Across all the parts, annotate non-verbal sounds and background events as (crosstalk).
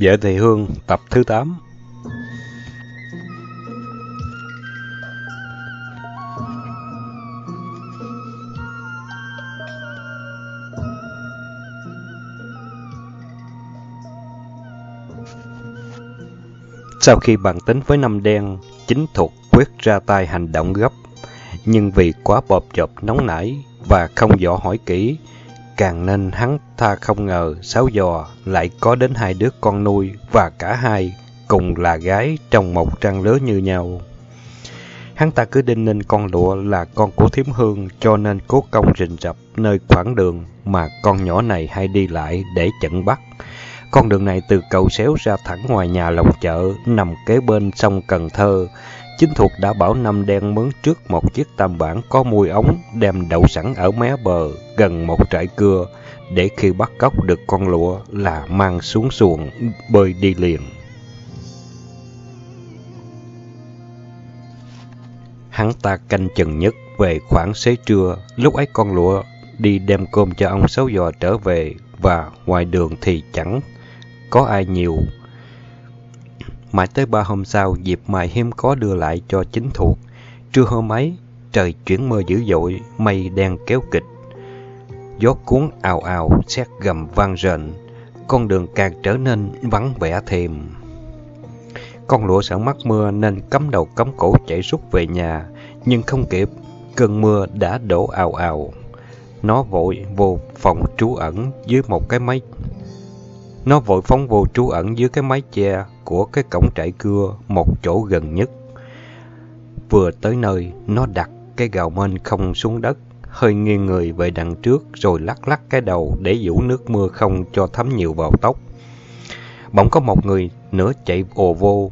Vợ Thị Hương tập thứ 8 Sau khi bàn tính với năm đen, chính thuộc quyết ra tay hành động gấp. Nhưng vì quá bộp chộp nóng nảy và không dò hỏi kỹ, càng nên hắn tha không ngờ sáu giò lại có đến hai đứa con nuôi và cả hai cùng là gái trong một trang lứa như nhau. Hắn ta cứ đinh ninh con lụa là con của thiếm hương cho nên cố công rình rập nơi khoảng đường mà con nhỏ này hay đi lại để chận bắt. Con đường này từ cầu xéo ra thẳng ngoài nhà lồng chợ, nằm kế bên sông Cần Thơ. Chính thuộc đã bảo năm đen mướn trước một chiếc tam bản có mùi ống đem đậu sẵn ở mé bờ, gần một trại cưa, để khi bắt cóc được con lụa là mang xuống xuồng, bơi đi liền. Hắn ta canh chừng nhất về khoảng xế trưa, lúc ấy con lụa đi đem cơm cho ông sáu giò trở về và ngoài đường thì chẳng có ai nhiều. Mãi tới ba hôm sau, dịp mài hiếm có đưa lại cho chính thuộc. Trưa hôm ấy, trời chuyển mưa dữ dội, mây đen kéo kịch. Gió cuốn ào ào, xét gầm vang rền. Con đường càng trở nên vắng vẻ thêm. Con lụa sợ mắc mưa nên cắm đầu cắm cổ chạy rút về nhà, nhưng không kịp, cơn mưa đã đổ ào ào. Nó vội vô phòng trú ẩn dưới một cái máy nó vội phóng vô trú ẩn dưới cái mái che của cái cổng trại cưa, một chỗ gần nhất. Vừa tới nơi, nó đặt cái gào mên không xuống đất, hơi nghiêng người về đằng trước rồi lắc lắc cái đầu để giữ nước mưa không cho thấm nhiều vào tóc. Bỗng có một người nữa chạy ồ vô.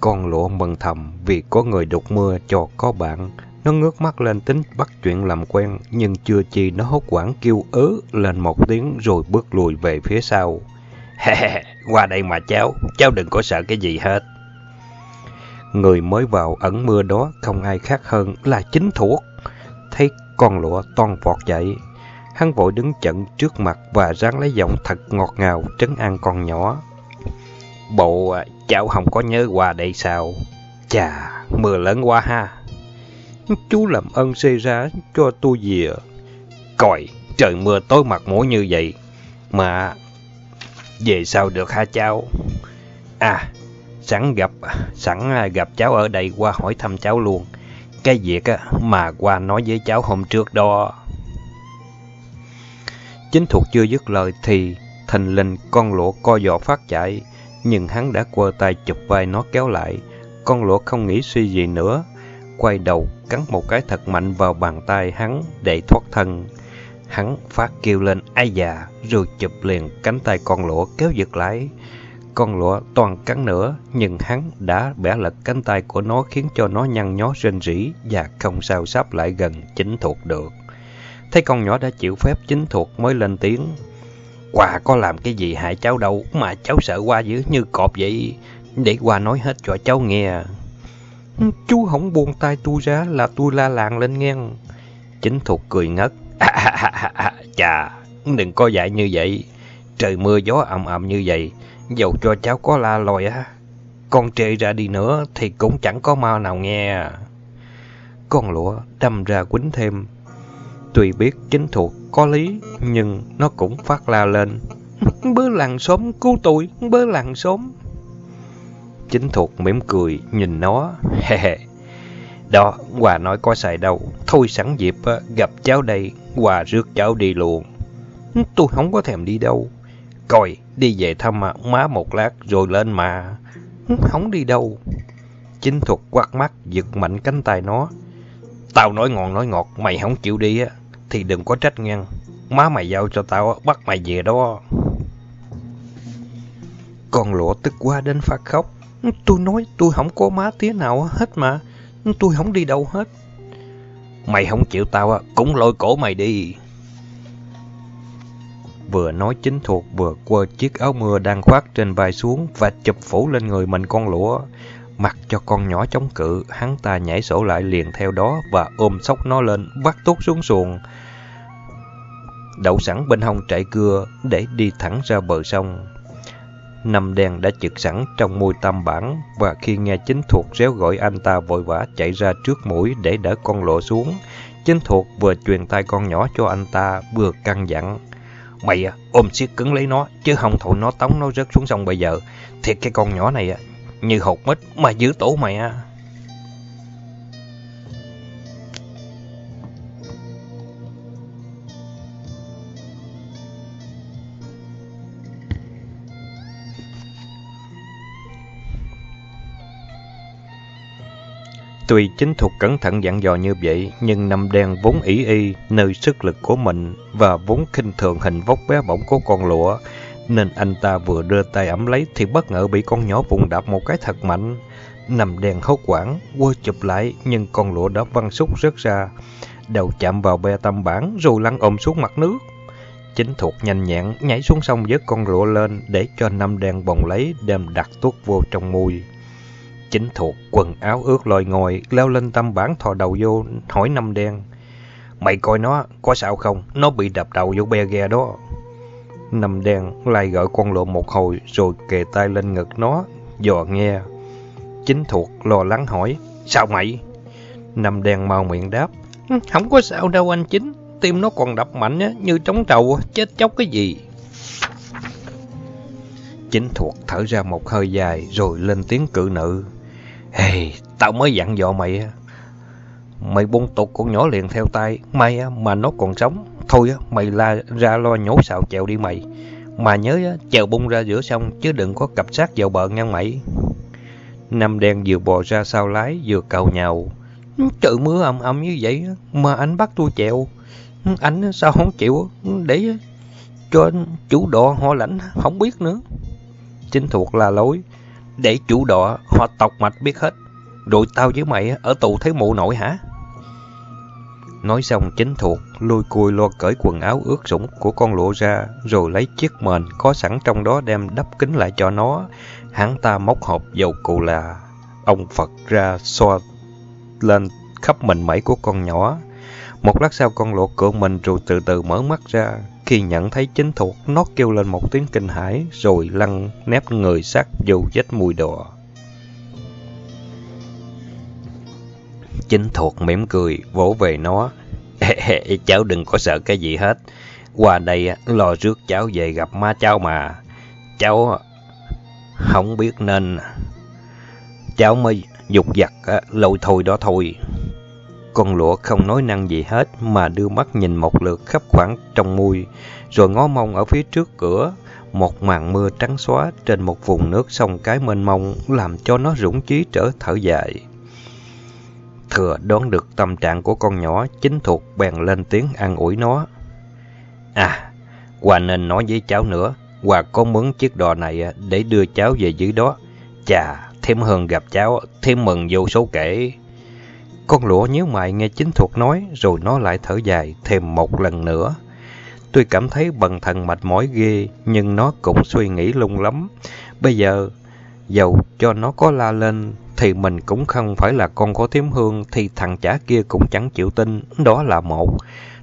Con lụa mừng thầm vì có người đục mưa cho có bạn. Nó ngước mắt lên tính bắt chuyện làm quen, nhưng chưa chi nó hốt quảng kêu ớ lên một tiếng rồi bước lùi về phía sau. Qua đây mà cháu, cháu đừng có sợ cái gì hết. Người mới vào ẩn mưa đó không ai khác hơn là chính thuộc. Thấy con lụa toan vọt dậy. Hắn vội đứng chận trước mặt và ráng lấy giọng thật ngọt ngào trấn an con nhỏ. Bộ à, cháu không có nhớ qua đây sao? Chà, mưa lớn quá ha. Chú làm ơn xây ra cho tôi về. Coi, trời mưa tối mặt mũi như vậy. Mà về sao được hả cháu? À, sẵn gặp sẵn à, gặp cháu ở đây qua hỏi thăm cháu luôn. Cái việc mà qua nói với cháu hôm trước đó. Chính thuộc chưa dứt lời thì thành linh con lỗ co giò phát chạy, nhưng hắn đã quơ tay chụp vai nó kéo lại. Con lỗ không nghĩ suy gì nữa, quay đầu cắn một cái thật mạnh vào bàn tay hắn để thoát thân. Hắn phát kêu lên ai già, rồi chụp liền cánh tay con lũa kéo giật lại. Con lũa toàn cắn nữa, nhưng hắn đã bẻ lật cánh tay của nó khiến cho nó nhăn nhó rên rỉ và không sao sắp lại gần chính thuộc được. Thấy con nhỏ đã chịu phép chính thuộc mới lên tiếng. Quà có làm cái gì hại cháu đâu mà cháu sợ qua dữ như cọp vậy. Để qua nói hết cho cháu nghe. Chú không buông tay tôi ra là tôi la làng lên nghe. Chính thuộc cười ngất. (laughs) chà, đừng có dạy như vậy. Trời mưa gió ầm ầm như vậy, dầu cho cháu có la lòi á, con trê ra đi nữa thì cũng chẳng có mau nào nghe. Con lụa đâm ra quýnh thêm. Tuy biết chính thuộc có lý, nhưng nó cũng phát la lên. (laughs) Bớ làng xóm cứu tôi, bớ làng xóm. Chính thuộc mỉm cười nhìn nó, (laughs) he he. Đó, quà nói có xài đâu. Thôi sẵn dịp ờ, gặp cháu đây, Hòa rước cháu đi luôn. Tôi không có thèm đi đâu. Coi, đi về thăm má một lát rồi lên mà. Không đi đâu. Chính thuật quát mắt, giật mạnh cánh tay nó. Tao nói ngon nói ngọt, mày không chịu đi á, thì đừng có trách ngăn. Má mày giao cho tao bắt mày về đó. Con lụa tức quá đến phát khóc. Tôi nói tôi không có má tía nào hết mà. Tôi không đi đâu hết. Mày không chịu tao á, cũng lôi cổ mày đi. Vừa nói chính thuộc vừa quơ chiếc áo mưa đang khoác trên vai xuống và chụp phủ lên người mình con lũa. Mặc cho con nhỏ chống cự, hắn ta nhảy sổ lại liền theo đó và ôm sóc nó lên, bắt tốt xuống xuồng. Đậu sẵn bên hông trại cưa để đi thẳng ra bờ sông. Nằm đen đã chực sẵn trong môi tam bản và khi nghe chính thuộc réo gọi anh ta vội vã chạy ra trước mũi để đỡ con lộ xuống. Chính thuộc vừa truyền tay con nhỏ cho anh ta vừa căng dặn. Mày à, ôm siết cứng lấy nó, chứ không thôi nó tống nó rớt xuống sông bây giờ. Thiệt cái con nhỏ này à, như hột mít mà giữ tổ mày à. Tuy chính thuộc cẩn thận dặn dò như vậy, nhưng năm đen vốn ý y nơi sức lực của mình và vốn khinh thường hình vóc bé bỏng của con lụa, nên anh ta vừa đưa tay ẩm lấy thì bất ngờ bị con nhỏ vùng đạp một cái thật mạnh. Nằm đèn hốt quảng, quơ chụp lại nhưng con lụa đã văng súc rớt ra, đầu chạm vào bè tâm bản rồi lăn ôm xuống mặt nước. Chính thuộc nhanh nhẹn nhảy xuống sông vớt con lụa lên để cho năm đèn bồng lấy đem đặt tuốt vô trong môi. Chính thuộc quần áo ướt lòi ngồi leo lên tâm bản thò đầu vô hỏi năm đen. Mày coi nó có sao không? Nó bị đập đầu vô be ghe đó. Năm đen lại gọi con lộ một hồi rồi kề tay lên ngực nó, dò nghe. Chính thuộc lo lắng hỏi, sao mày? Năm đen mau miệng đáp, không có sao đâu anh Chính, tim nó còn đập mạnh á, như trống trầu, chết chóc cái gì. Chính thuộc thở ra một hơi dài rồi lên tiếng cự nữ. Hey, tao mới dặn dò mày Mày buông tục con nhỏ liền theo tay, may mà nó còn sống. Thôi mày la ra lo nhổ xào chèo đi mày. Mà nhớ chèo bung ra giữa sông chứ đừng có cặp sát vào bờ ngang mày. Năm đen vừa bò ra sau lái vừa cầu nhào. Trời mưa ầm ầm như vậy mà anh bắt tôi chèo. Anh sao không chịu để cho chủ đò họ lãnh không biết nữa. Chính thuộc là lối. Để chủ đò họ tộc mạch biết hết. Rồi tao với mày ở tù thấy mụ nổi hả? Nói xong chính thuộc, lôi cùi lo cởi quần áo ướt sũng của con lụa ra, rồi lấy chiếc mền có sẵn trong đó đem đắp kính lại cho nó. Hắn ta móc hộp dầu cù là ông Phật ra xoa lên khắp mình mẩy của con nhỏ. Một lát sau con lụa cựa mình rồi từ từ mở mắt ra. Khi nhận thấy chính thuộc, nó kêu lên một tiếng kinh hãi rồi lăn nép người sát dù vết mùi đỏ. Chính thuộc mỉm cười, vỗ về nó. cháu đừng có sợ cái gì hết. Qua đây lo rước cháu về gặp má cháu mà. Cháu không biết nên... Cháu mới dục giặt lôi thôi đó thôi. Con lụa không nói năng gì hết mà đưa mắt nhìn một lượt khắp khoảng trong mui, rồi ngó mông ở phía trước cửa. Một màn mưa trắng xóa trên một vùng nước sông cái mênh mông làm cho nó rủng trí trở thở dài. Thừa đoán được tâm trạng của con nhỏ, chính thuộc bèn lên tiếng an ủi nó. À, Hòa nên nói với cháu nữa, Hòa có mướn chiếc đò này để đưa cháu về dưới đó. Chà, thêm hơn gặp cháu, thêm mừng vô số kể. Con lũa nhíu mày nghe chính thuộc nói, rồi nó lại thở dài thêm một lần nữa. Tôi cảm thấy bần thần mệt mỏi ghê, nhưng nó cũng suy nghĩ lung lắm. Bây giờ, dầu cho nó có la lên, thì mình cũng không phải là con của thiếm hương, thì thằng chả kia cũng chẳng chịu tin, đó là một.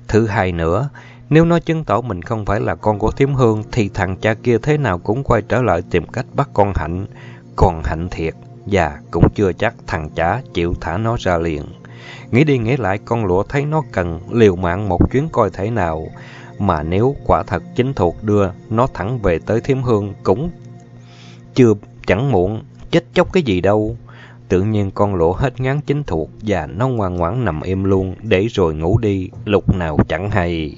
Thứ hai nữa, nếu nó chứng tỏ mình không phải là con của thiếm hương, thì thằng cha kia thế nào cũng quay trở lại tìm cách bắt con hạnh. Còn hạnh thiệt, và cũng chưa chắc thằng chả chịu thả nó ra liền. Nghĩ đi nghĩ lại, con lụa thấy nó cần liều mạng một chuyến coi thể nào, mà nếu quả thật chính thuộc đưa nó thẳng về tới thiếm hương cũng chưa chẳng muộn, chết chóc cái gì đâu. Tự nhiên con lỗ hết ngán chính thuộc và nó ngoan ngoãn nằm im luôn để rồi ngủ đi, lúc nào chẳng hay.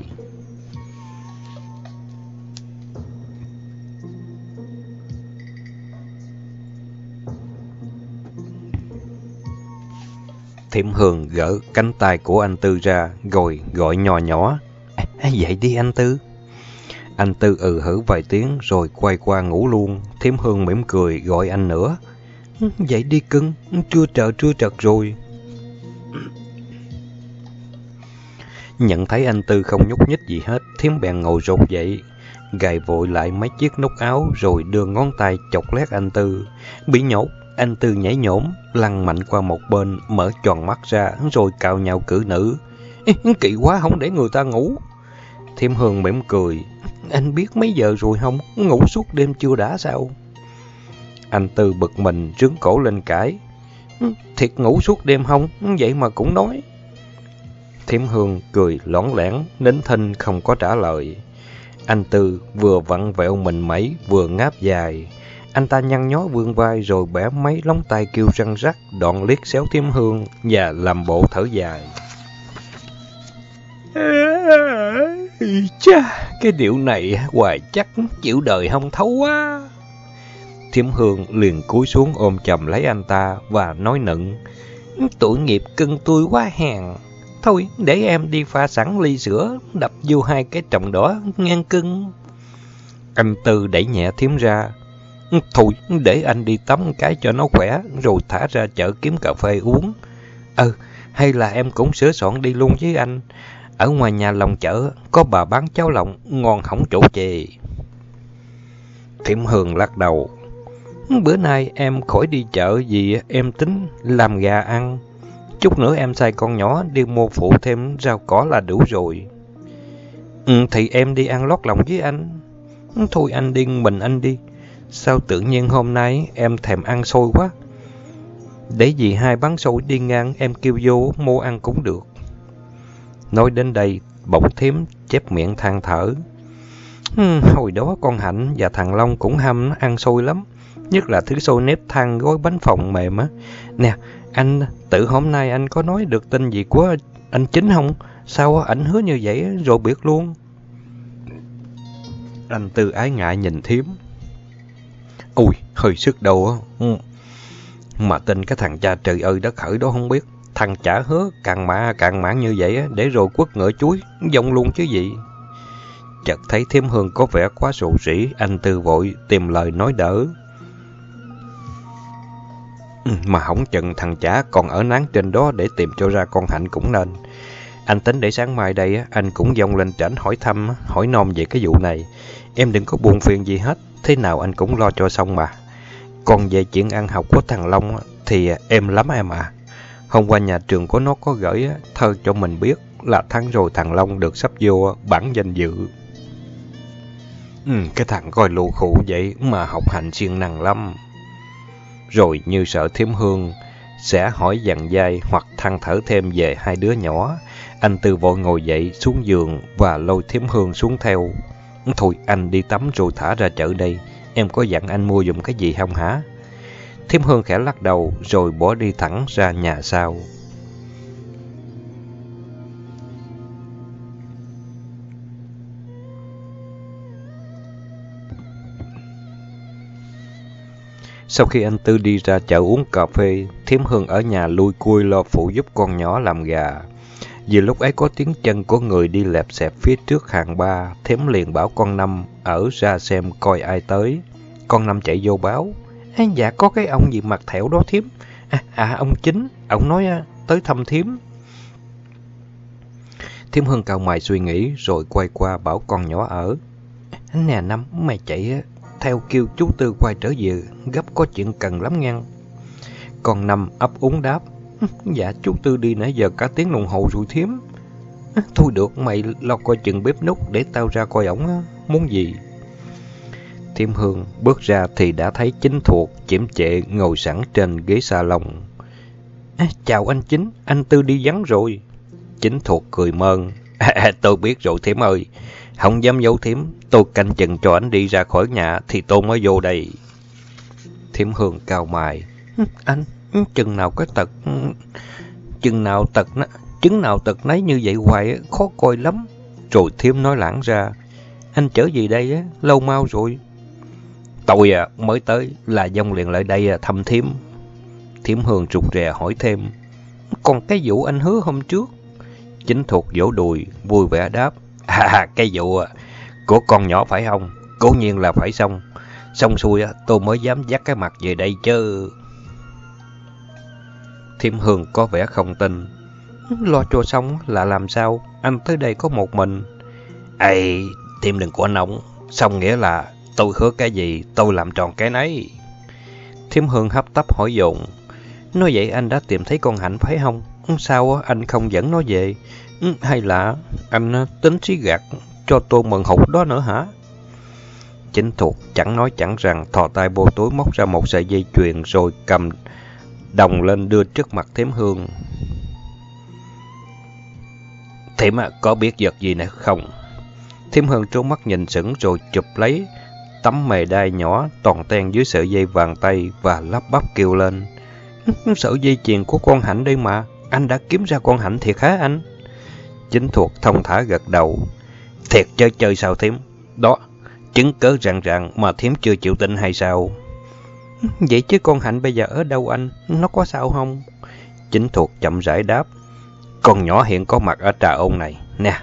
Thiểm Hường gỡ cánh tay của anh Tư ra, rồi gọi nhỏ nhỏ. À, à dậy đi anh Tư. Anh Tư ừ hử vài tiếng rồi quay qua ngủ luôn. Thiểm Hương mỉm cười gọi anh nữa. Ừ, dậy đi cưng, chưa trợ chưa trật rồi. Nhận thấy anh Tư không nhúc nhích gì hết, Thiểm bèn ngồi rột dậy, gài vội lại mấy chiếc nút áo rồi đưa ngón tay chọc lét anh Tư. Bị nhột, anh Tư nhảy nhổm, lăn mạnh qua một bên, mở tròn mắt ra, rồi cào nhào cử nữ. Kỳ quá, không để người ta ngủ. Thiêm Hương mỉm cười. Anh biết mấy giờ rồi không? Ngủ suốt đêm chưa đã sao? Anh Tư bực mình trướng cổ lên cãi. Ừ, thiệt ngủ suốt đêm không? Vậy mà cũng nói. Thiểm Hương cười lõn lẻn, nín thinh không có trả lời. Anh Tư vừa vặn vẹo mình mấy, vừa ngáp dài. Anh ta nhăn nhó vươn vai rồi bẻ mấy lóng tay kêu răng rắc, đoạn liếc xéo Thiểm Hương và làm bộ thở dài. Chà, cái điệu này hoài chắc chịu đời không thấu quá. Thiểm Hương liền cúi xuống ôm chầm lấy anh ta và nói nựng. Tội nghiệp cưng tôi quá hèn. Thôi, để em đi pha sẵn ly sữa, đập vô hai cái trọng đỏ ngang cưng. Anh Tư đẩy nhẹ Thiểm ra. Thôi, để anh đi tắm cái cho nó khỏe, rồi thả ra chợ kiếm cà phê uống. Ừ, hay là em cũng sửa soạn đi luôn với anh. Ở ngoài nhà lòng chợ, có bà bán cháo lòng, ngon hỏng chỗ chề. Thiểm Hương lắc đầu. Bữa nay em khỏi đi chợ vì em tính làm gà ăn. Chút nữa em sai con nhỏ đi mua phụ thêm rau cỏ là đủ rồi. Ừ, thì em đi ăn lót lòng với anh. Thôi anh đi mình anh đi. Sao tự nhiên hôm nay em thèm ăn xôi quá. Để gì hai bán xôi đi ngang em kêu vô mua ăn cũng được. Nói đến đây, bỗng thím chép miệng than thở. Hừm, hồi đó con Hạnh và thằng Long cũng ham ăn xôi lắm. Nhất là thứ xôi nếp than gói bánh phồng mềm á. Nè, anh, tự hôm nay anh có nói được tin gì của anh chính không? Sao ảnh hứa như vậy rồi biết luôn? Anh Tư ái ngại nhìn Thím. Ui, hơi sức đầu á. Ừ. Mà tin cái thằng cha trời ơi đất khởi đó không biết. Thằng chả hứa càng mã càng mãn như vậy á, để rồi quất ngựa chuối, dông luôn chứ gì. Chợt thấy thêm hương có vẻ quá sụ sỉ, anh Tư vội tìm lời nói đỡ. Ừ, mà hỏng chừng thằng chả còn ở nán trên đó để tìm cho ra con hạnh cũng nên. Anh tính để sáng mai đây anh cũng dông lên trảnh hỏi thăm, hỏi non về cái vụ này. Em đừng có buồn phiền gì hết, thế nào anh cũng lo cho xong mà. Còn về chuyện ăn học của thằng Long thì em lắm em à. Hôm qua nhà trường của nó có gửi thơ cho mình biết là tháng rồi thằng Long được sắp vô bản danh dự. Ừ, cái thằng coi lù khủ vậy mà học hành siêng năng lắm. Rồi như sợ thiếm hương sẽ hỏi dặn dai hoặc than thở thêm về hai đứa nhỏ. Anh Tư vội ngồi dậy xuống giường và lôi thiếm hương xuống theo. Thôi anh đi tắm rồi thả ra chợ đây. Em có dặn anh mua dùng cái gì không hả? Thiếm Hương khẽ lắc đầu rồi bỏ đi thẳng ra nhà sau. Sau khi anh Tư đi ra chợ uống cà phê, Thiếm Hương ở nhà lui cui lo phụ giúp con nhỏ làm gà. Vì lúc ấy có tiếng chân của người đi lẹp xẹp phía trước hàng ba, thém liền bảo con Năm ở ra xem coi ai tới. Con Năm chạy vô báo. Dạ có cái ông gì mặt thẻo đó thiếm. À, à ông chính, ông nói à, tới thăm thiếm. Thiếm Hương cao mày suy nghĩ rồi quay qua bảo con nhỏ ở. Nè Năm, mày chạy theo kêu chú Tư quay trở về, gấp có chuyện cần lắm ngăn. Con Năm ấp úng đáp. (laughs) Dạ chú Tư đi nãy giờ cả tiếng đồng hồ rồi thiếm. (laughs) Thôi được, mày lo coi chừng bếp nút để tao ra coi ổng muốn gì. Thiêm Hương bước ra thì đã thấy chính thuộc chiếm trệ ngồi sẵn trên ghế salon. À, chào anh Chính, anh Tư đi vắng rồi. Chính thuộc cười mơn. (laughs) À, tôi biết rồi Thiểm ơi, không dám giấu Thiểm, tôi canh chừng cho anh đi ra khỏi nhà thì tôi mới vô đây. Thiểm Hương cao mài. Anh, chừng nào cái tật... Chừng nào tật... Chứng nào tật nấy như vậy hoài khó coi lắm. Rồi Thiêm nói lãng ra. Anh chở gì đây á? Lâu mau rồi. Tôi à, mới tới là dông liền lại đây à, thăm Thiêm. Thiêm hường rụt rè hỏi thêm. Còn cái vụ anh hứa hôm trước? Chính thuộc vỗ đùi, vui vẻ đáp. À, cái vụ à, của con nhỏ phải không? Cố nhiên là phải xong. Xong xuôi á, tôi mới dám dắt cái mặt về đây chứ. Thiểm Hương có vẻ không tin. Lo cho xong là làm sao? Anh tới đây có một mình. Ê, Thiểm đừng có nóng. Xong nghĩa là Tôi hứa cái gì, tôi làm tròn cái nấy. Thiêm Hương hấp tấp hỏi dồn. Nói vậy anh đã tìm thấy con Hạnh phải không? Sao anh không dẫn nó về? Ừ, hay là anh tính xí gạt cho tôi mừng hụt đó nữa hả? Chính thuộc chẳng nói chẳng rằng thò tay vô túi móc ra một sợi dây chuyền rồi cầm đồng lên đưa trước mặt thím hương. Thím à, có biết vật gì nữa không? Thím hương trốn mắt nhìn sững rồi chụp lấy tấm mề đai nhỏ toàn ten dưới sợi dây vàng tay và lắp bắp kêu lên. Sợi dây chuyền của con hạnh đây mà, anh đã kiếm ra con hạnh thiệt hả anh? Chính thuộc thông thả gật đầu. Thiệt chơi chơi sao thím? Đó, chứng cớ ràng ràng mà thím chưa chịu tin hay sao? Vậy chứ con hạnh bây giờ ở đâu anh? Nó có sao không? Chính thuộc chậm rãi đáp. Con nhỏ hiện có mặt ở trà ôn này. Nè,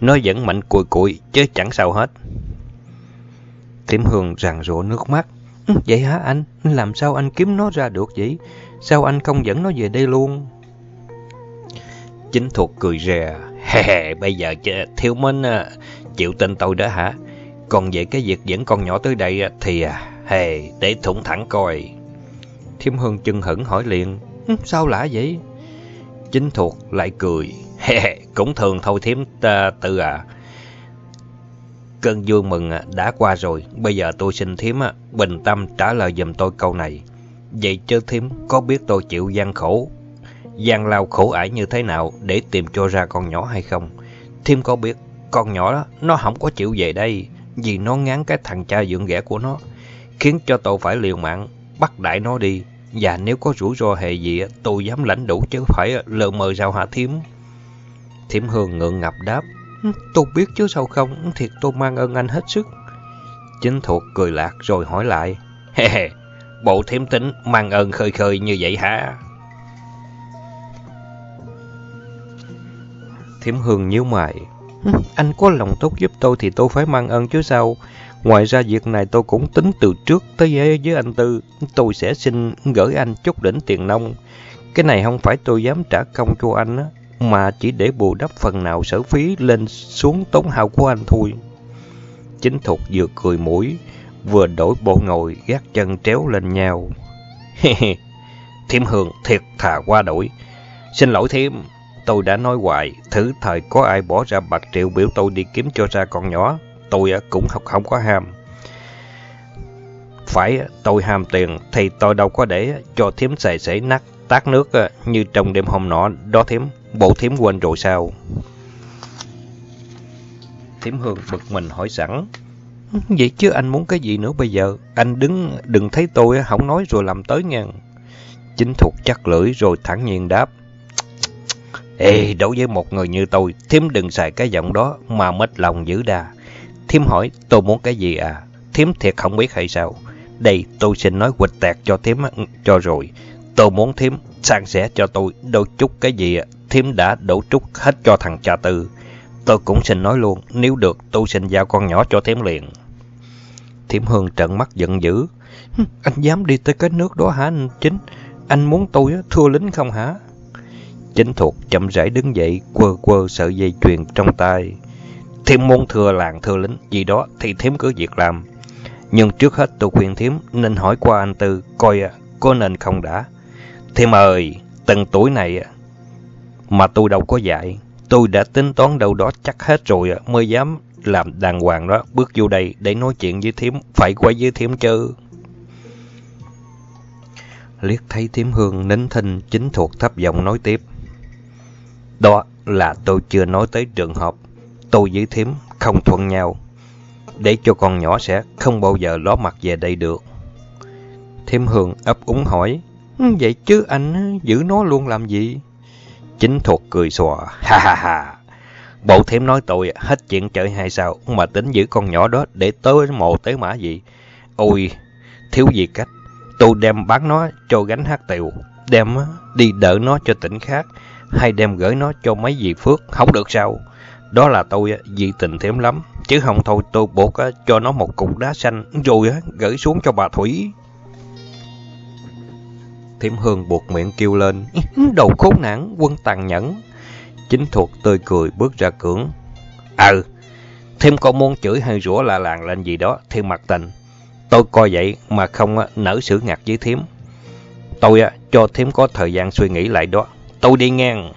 nó vẫn mạnh cùi cùi chứ chẳng sao hết. Tiếm Hương ràng rụa nước mắt. Ừ, vậy hả anh? Làm sao anh kiếm nó ra được vậy? Sao anh không dẫn nó về đây luôn? Chính thuộc cười rè. Hè hè, bây giờ thiếu minh à, chịu tin tôi đó hả? Còn về cái việc dẫn con nhỏ tới đây à, thì à, hề, để thủng thẳng coi. Thiêm Hương chân hững hỏi liền. Sao lạ vậy? Chính thuộc lại cười. (laughs) Hè, cũng thường thôi thiếm ta tự à. Cơn vui mừng à, đã qua rồi, bây giờ tôi xin thiếm à, bình tâm trả lời giùm tôi câu này. Vậy chứ thiếm có biết tôi chịu gian khổ, gian lao khổ ải như thế nào để tìm cho ra con nhỏ hay không? Thiêm có biết con nhỏ đó, nó không có chịu về đây vì nó ngán cái thằng cha dưỡng ghẻ của nó, khiến cho tôi phải liều mạng bắt đại nó đi. Và nếu có rủi ro hệ gì, tôi dám lãnh đủ chứ phải lờ mờ rào hạ thiếm? Thiểm Hương ngượng ngập đáp. Tôi biết chứ sao không, thiệt tôi mang ơn anh hết sức. Chính thuộc cười lạc rồi hỏi lại. He he, bộ thiếm tính mang ơn khơi khơi như vậy hả? Thiểm Hương nhíu mày. Anh có lòng tốt giúp tôi thì tôi phải mang ơn chứ sao. Ngoài ra việc này tôi cũng tính từ trước tới với anh Tư. Tôi sẽ xin gửi anh chút đỉnh tiền nông. Cái này không phải tôi dám trả công cho anh á mà chỉ để bù đắp phần nào sở phí lên xuống tốn hao của anh thôi. Chính Thục vừa cười mũi, vừa đổi bộ ngồi gác chân tréo lên nhau. (laughs) Thiêm Hương thiệt thà qua đổi. Xin lỗi Thiêm, tôi đã nói hoài, thử thời có ai bỏ ra bạc triệu biểu tôi đi kiếm cho ra con nhỏ, tôi cũng học không có ham. Phải tôi ham tiền thì tôi đâu có để cho Thiếm xài xể nát tát nước như trong đêm hôm nọ đó Thiếm. Bộ thím quên rồi sao? Thím Hương bực mình hỏi sẵn. Vậy chứ anh muốn cái gì nữa bây giờ? Anh đứng đừng thấy tôi không nói rồi làm tới nha. Chính thuộc chắc lưỡi rồi thẳng nhiên đáp. Ê, đối với một người như tôi, thím đừng xài cái giọng đó mà mất lòng dữ đà. Thím hỏi tôi muốn cái gì à? Thím thiệt không biết hay sao? Đây, tôi xin nói quịch tẹt cho thím ừ, cho rồi. Tôi muốn thím sang sẻ cho tôi đôi chút cái gì à? Thiếm đã đổ chút hết cho thằng cha tư. Tôi cũng xin nói luôn, nếu được tôi xin giao con nhỏ cho Thiếm liền. Thiểm Hương trợn mắt giận dữ. Anh dám đi tới cái nước đó hả anh Chính? Anh muốn tôi thua lính không hả? Chính thuộc chậm rãi đứng dậy, quơ quơ sợi dây chuyền trong tay thêm môn thừa làng thừa lính gì đó thì Thiếm cứ việc làm. Nhưng trước hết tôi khuyên Thiếm nên hỏi qua anh Tư coi à, có nên không đã. thím ơi, từng tuổi này à, mà tôi đâu có dạy. Tôi đã tính toán đâu đó chắc hết rồi à, mới dám làm đàng hoàng đó. Bước vô đây để nói chuyện với thím, phải quay với thím chứ. Liếc thấy thím hương nín thinh chính thuộc thấp giọng nói tiếp. Đó là tôi chưa nói tới trường hợp tôi với thím không thuận nhau. Để cho con nhỏ sẽ không bao giờ ló mặt về đây được. Thím hương ấp úng hỏi. Ừ, vậy chứ anh giữ nó luôn làm gì? Chính thuộc cười xòa, ha ha ha. Bộ thím nói tôi hết chuyện chơi hay sao mà tính giữ con nhỏ đó để tới mộ tới mã gì. Ôi, thiếu gì cách. Tôi đem bán nó cho gánh hát tiều, đem đi đỡ nó cho tỉnh khác, hay đem gửi nó cho mấy dì Phước, không được sao. Đó là tôi dị tình thếm lắm, chứ không thôi tôi buộc cho nó một cục đá xanh rồi gửi xuống cho bà Thủy. Thiểm Hương buộc miệng kêu lên, đầu khốn nạn, quân tàn nhẫn. Chính thuộc tươi cười bước ra cưỡng. Ừ, ờ, thêm có muốn chửi hay rủa là làng lên gì đó, thêm mặt tình. Tôi coi vậy mà không nở sự ngạc với Thiểm. Tôi cho Thiểm có thời gian suy nghĩ lại đó. Tôi đi ngang.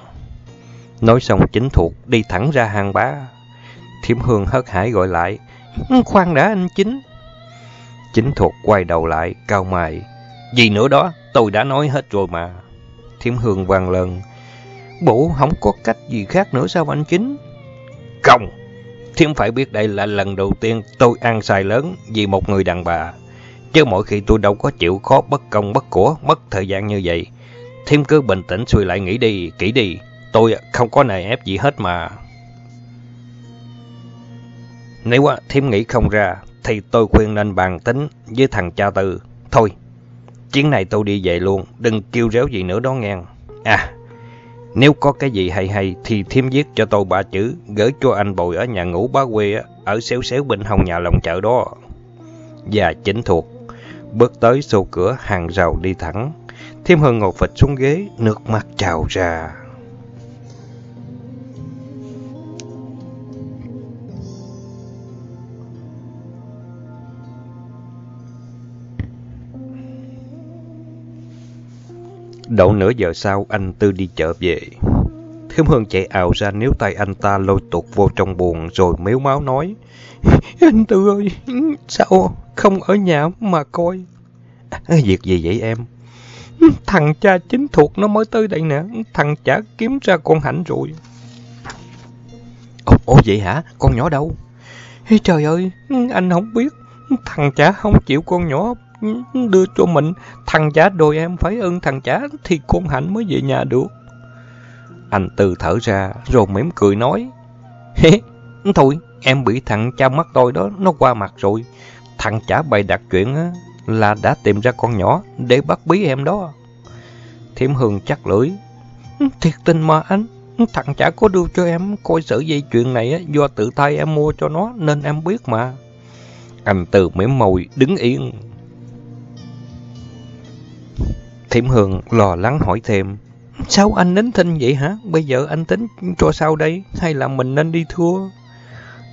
Nói xong chính thuộc đi thẳng ra hàng bá. Thiểm Hương hớt hải gọi lại. Khoan đã anh chính. Chính thuộc quay đầu lại, cao mày. Gì nữa đó, tôi đã nói hết rồi mà. Thiểm Hương vang lần. Bộ không có cách gì khác nữa sao anh Chính? Không, Thiểm phải biết đây là lần đầu tiên tôi ăn sai lớn vì một người đàn bà. Chứ mỗi khi tôi đâu có chịu khó bất công bất của, mất thời gian như vậy. Thiểm cứ bình tĩnh suy lại nghĩ đi, kỹ đi. Tôi không có nề ép gì hết mà. Nếu thiếm nghĩ không ra, thì tôi khuyên nên bàn tính với thằng cha tư. Thôi, chuyến này tôi đi về luôn, đừng kêu réo gì nữa đó nghe. À, nếu có cái gì hay hay thì thiếm viết cho tôi ba chữ, gửi cho anh bồi ở nhà ngủ bá quê ở xéo xéo bên Hồng nhà lòng chợ đó. Và chính thuộc, bước tới xô cửa hàng rào đi thẳng. Thêm hơn ngột phịch xuống ghế, nước mắt trào ra. Đậu nửa giờ sau, anh Tư đi chợ về. Thiếm Hương chạy ào ra nếu tay anh ta lôi tuột vô trong buồn rồi mếu máu nói. (laughs) Anh Tư ơi, sao không ở nhà mà coi? À, (laughs) việc gì vậy em? (laughs) Thằng cha chính thuộc nó mới tới đây nè, thằng chả kiếm ra con hạnh rồi. Ồ, ồ vậy hả? Con nhỏ đâu? Trời ơi, anh không biết. Thằng chả không chịu con nhỏ đưa cho mình. Thằng chả đòi em phải ơn thằng chả thì con Hạnh mới về nhà được. Anh Tư thở ra rồi mỉm cười nói. Thôi, em bị thằng cha mắt tôi đó, nó qua mặt rồi. Thằng chả bày đặt chuyện á, là đã tìm ra con nhỏ để bắt bí em đó. Thiểm Hương chắc lưỡi. Thiệt tình mà anh, thằng chả có đưa cho em coi sợi dây chuyện này á, do tự tay em mua cho nó nên em biết mà. Anh từ mỉm môi, đứng yên. Thiểm Hương lo lắng hỏi thêm. Sao anh nín thinh vậy hả? Bây giờ anh tính cho sao đây? Hay là mình nên đi thua?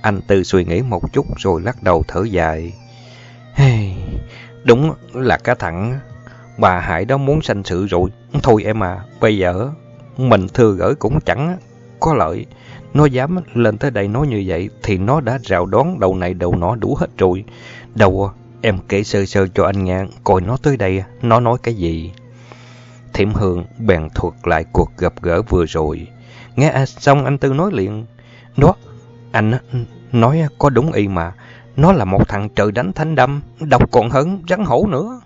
Anh Tư suy nghĩ một chút rồi lắc đầu thở dài. Hey, đúng là cái thằng bà Hải đó muốn sanh sự rồi. Thôi em à, bây giờ mình thừa gửi cũng chẳng có lợi. Nó dám lên tới đây nói như vậy thì nó đã rào đón đầu này đầu nọ đủ hết rồi. Đâu em kể sơ sơ cho anh nghe, coi nó tới đây, nó nói cái gì. Thiểm Hương bèn thuật lại cuộc gặp gỡ vừa rồi. Nghe à, xong anh Tư nói liền. Đó, anh nói có đúng y mà. Nó là một thằng trời đánh thanh đâm, độc còn hơn rắn hổ nữa.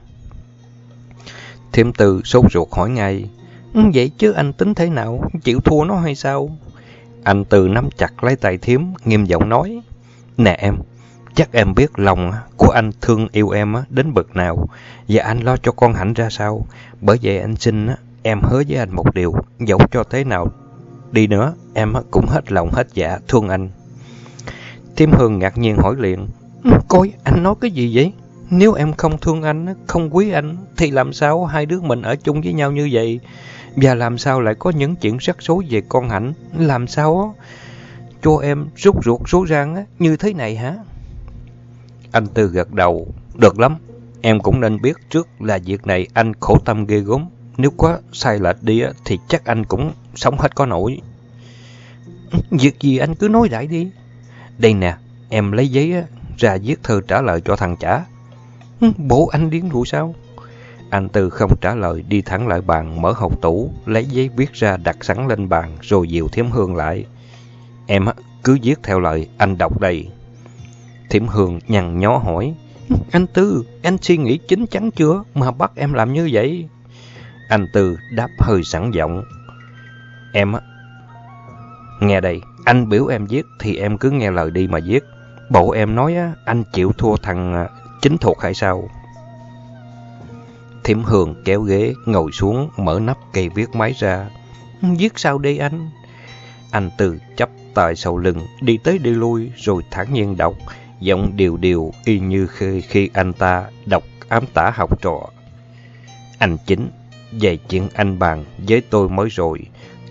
Thiểm Tư sốt ruột hỏi ngay. Ừ, vậy chứ anh tính thế nào? Chịu thua nó hay sao? Anh Tư nắm chặt lấy tay Thiểm, nghiêm giọng nói. Nè em, chắc em biết lòng của anh thương yêu em đến bậc nào và anh lo cho con Hạnh ra sao. Bởi vậy anh xin em hứa với anh một điều, dẫu cho thế nào đi nữa, em cũng hết lòng hết dạ thương anh. Thiêm Hương ngạc nhiên hỏi liền, ừ, Coi, anh nói cái gì vậy? Nếu em không thương anh, không quý anh, thì làm sao hai đứa mình ở chung với nhau như vậy? Và làm sao lại có những chuyện rắc rối về con Hạnh? Làm sao cho em rút ruột số răng như thế này hả? Anh Tư gật đầu, được lắm. Em cũng nên biết trước là việc này anh khổ tâm ghê gớm. Nếu có sai lệch đi thì chắc anh cũng sống hết có nổi. Việc gì anh cứ nói đại đi. Đây nè, em lấy giấy ra viết thư trả lời cho thằng chả. Bố anh điên rồi sao? Anh Tư không trả lời, đi thẳng lại bàn, mở hộp tủ, lấy giấy viết ra đặt sẵn lên bàn, rồi dìu thiếm hương lại. Em cứ viết theo lời, anh đọc đây. Thiểm Hương nhằn nhó hỏi. Anh Tư, anh suy nghĩ chính chắn chưa mà bắt em làm như vậy? Anh Tư đáp hơi sẵn giọng. Em á, nghe đây, anh biểu em giết thì em cứ nghe lời đi mà giết. Bộ em nói á, anh chịu thua thằng à, chính thuộc hay sao? Thiểm Hương kéo ghế, ngồi xuống, mở nắp cây viết máy ra. Giết sao đây anh? Anh Tư chấp tại sau lưng, đi tới đi lui, rồi thản nhiên đọc giọng điều điều y như khi, khi anh ta đọc ám tả học trò. Anh chính, về chuyện anh bàn với tôi mới rồi,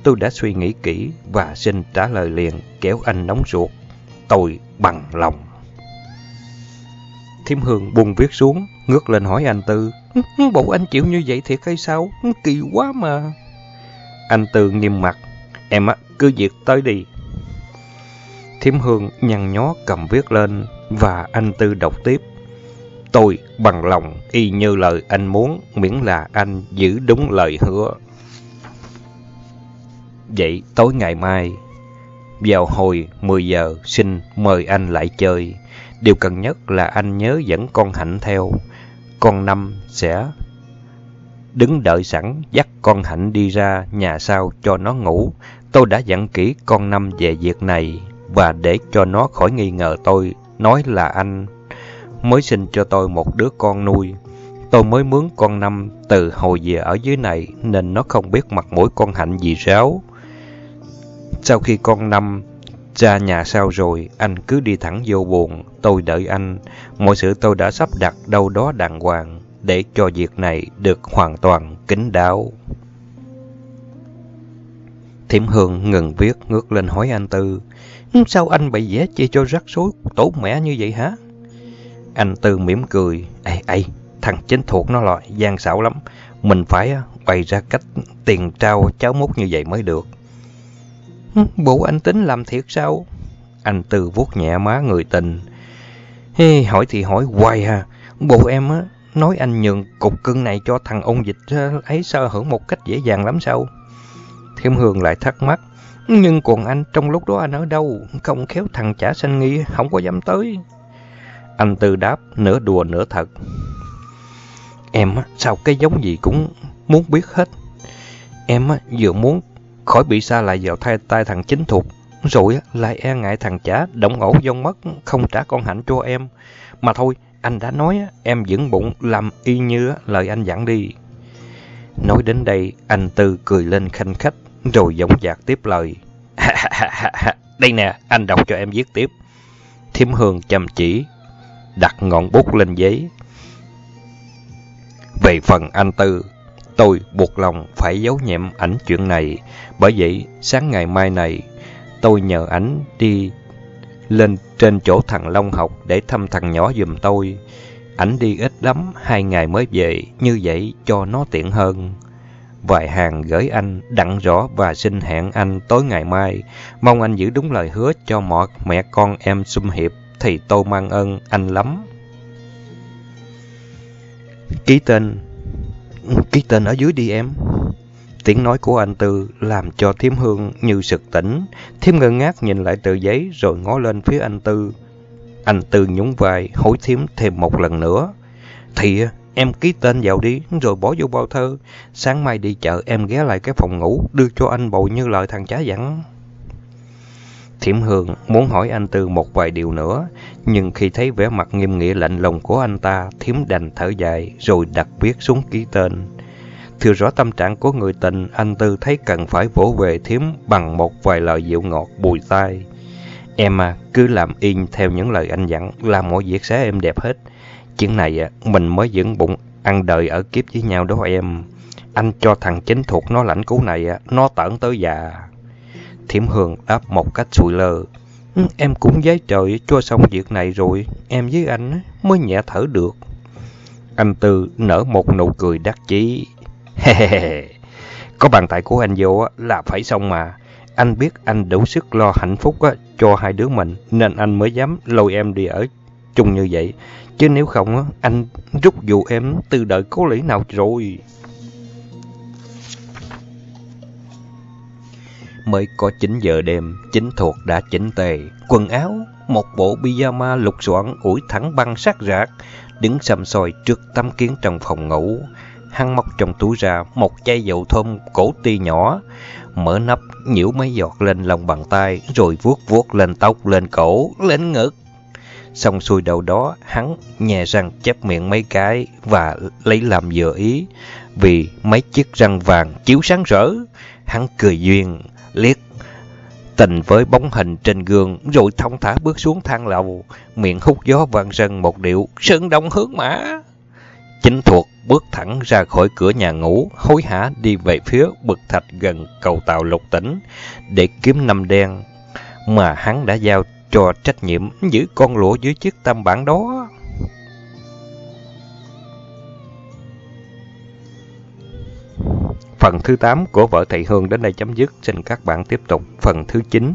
tôi đã suy nghĩ kỹ và xin trả lời liền kéo anh nóng ruột. Tôi bằng lòng. Thiếm Hương buông viết xuống, ngước lên hỏi anh Tư. (laughs) Bộ anh chịu như vậy thiệt hay sao? (laughs) Kỳ quá mà. Anh Tư nghiêm mặt. Em á, cứ việc tới đi. Thiếm Hương nhăn nhó cầm viết lên, và anh Tư đọc tiếp. Tôi bằng lòng y như lời anh muốn, miễn là anh giữ đúng lời hứa. Vậy tối ngày mai, vào hồi 10 giờ xin mời anh lại chơi. Điều cần nhất là anh nhớ dẫn con Hạnh theo. Con Năm sẽ đứng đợi sẵn dắt con Hạnh đi ra nhà sau cho nó ngủ. Tôi đã dặn kỹ con Năm về việc này và để cho nó khỏi nghi ngờ tôi nói là anh mới sinh cho tôi một đứa con nuôi. Tôi mới mướn con Năm từ hồi về ở dưới này nên nó không biết mặt mũi con Hạnh gì ráo. Sau khi con Năm ra nhà sau rồi, anh cứ đi thẳng vô buồn, tôi đợi anh. Mọi sự tôi đã sắp đặt đâu đó đàng hoàng, để cho việc này được hoàn toàn kín đáo. Thiểm Hương ngừng viết, ngước lên hỏi anh Tư. Sao anh bị vẽ chia cho rắc rối tổ mẹ như vậy hả? Anh Tư mỉm cười. Ê, ê, thằng chính thuộc nó loại gian xảo lắm. Mình phải à, bày ra cách tiền trao cháu mút như vậy mới được. Bộ anh tính làm thiệt sao? Anh Tư vuốt nhẹ má người tình. Hey, hỏi thì hỏi hoài ha. Bộ em á, nói anh nhường cục cưng này cho thằng ông dịch ấy sơ hưởng một cách dễ dàng lắm sao? Thiêm Hương lại thắc mắc. Nhưng còn anh trong lúc đó anh ở đâu? Không khéo thằng chả sanh nghi, không có dám tới. Anh Tư đáp, nửa đùa nửa thật. Em á, sao cái giống gì cũng muốn biết hết. Em á, vừa muốn khỏi bị xa lại vào tay, tay thằng chính thuộc, rồi lại e ngại thằng chả động ổ dông mất, không trả con hạnh cho em. Mà thôi, anh đã nói em vững bụng làm y như lời anh dặn đi. Nói đến đây, anh Tư cười lên khanh khách, rồi giọng giạc tiếp lời. (laughs) đây nè, anh đọc cho em viết tiếp. Thiêm Hương chăm chỉ, đặt ngọn bút lên giấy. Về phần anh Tư, tôi buộc lòng phải giấu nhẹm ảnh chuyện này. Bởi vậy, sáng ngày mai này, tôi nhờ ảnh đi lên trên chỗ thằng Long học để thăm thằng nhỏ giùm tôi. Ảnh đi ít lắm, hai ngày mới về, như vậy cho nó tiện hơn. Vài hàng gửi anh, đặng rõ và xin hẹn anh tối ngày mai. Mong anh giữ đúng lời hứa cho mọt mẹ con em xung hiệp, thì tôi mang ơn anh lắm. Ký tên Ký tên ở dưới đi em. Tiếng nói của anh Tư làm cho Thiếm Hương như sực tỉnh. Thiếm ngơ ngác nhìn lại tờ giấy rồi ngó lên phía anh Tư. Anh Tư nhún vai, hối Thiếm thêm một lần nữa. Thì em ký tên vào đi, rồi bỏ vô bao thơ. Sáng mai đi chợ em ghé lại cái phòng ngủ, đưa cho anh bầu như lời thằng chá dặn. Thiểm Hương muốn hỏi anh Tư một vài điều nữa, nhưng khi thấy vẻ mặt nghiêm nghị lạnh lùng của anh ta, Thiểm đành thở dài rồi đặt viết xuống ký tên. Thừa rõ tâm trạng của người tình, anh Tư thấy cần phải vỗ về Thiểm bằng một vài lời dịu ngọt bùi tai. Em à, cứ làm yên theo những lời anh dặn, làm mọi việc sẽ em đẹp hết. Chuyện này mình mới dưỡng bụng ăn đời ở kiếp với nhau đó em. Anh cho thằng chính thuộc nó lãnh cứu này, nó tẩn tới già. Thiểm Hương đáp một cách sụi lơ. Ừ, em cũng giấy trời cho xong việc này rồi, em với anh mới nhẹ thở được. Anh Tư nở một nụ cười đắc chí. (laughs) Có bàn tay của anh vô là phải xong mà. Anh biết anh đủ sức lo hạnh phúc cho hai đứa mình, nên anh mới dám lôi em đi ở chung như vậy. Chứ nếu không, anh rút dụ em từ đời cố lý nào rồi. Mới có 9 giờ đêm, chính thuộc đã chỉnh tề, quần áo, một bộ pyjama lục soạn ủi thẳng băng sắc rạc, đứng sầm soi trước tấm kiến trong phòng ngủ. Hắn móc trong túi ra một chai dầu thơm cổ ti nhỏ, mở nắp nhiễu mấy giọt lên lòng bàn tay, rồi vuốt vuốt lên tóc, lên cổ, lên ngực. Xong xuôi đầu đó, hắn nhè răng chép miệng mấy cái và lấy làm vừa ý, vì mấy chiếc răng vàng chiếu sáng rỡ. Hắn cười duyên, liếc tình với bóng hình trên gương, rồi thong thả bước xuống thang lầu, miệng hút gió vang rần một điệu, sơn đông hướng mã. Chính thuộc bước thẳng ra khỏi cửa nhà ngủ, hối hả đi về phía bực thạch gần cầu tàu lục tỉnh, để kiếm năm đen, mà hắn đã giao cho trách nhiệm giữ con lũa dưới chiếc tam bản đó. Phần thứ 8 của vợ thầy Hương đến đây chấm dứt. Xin các bạn tiếp tục phần thứ 9.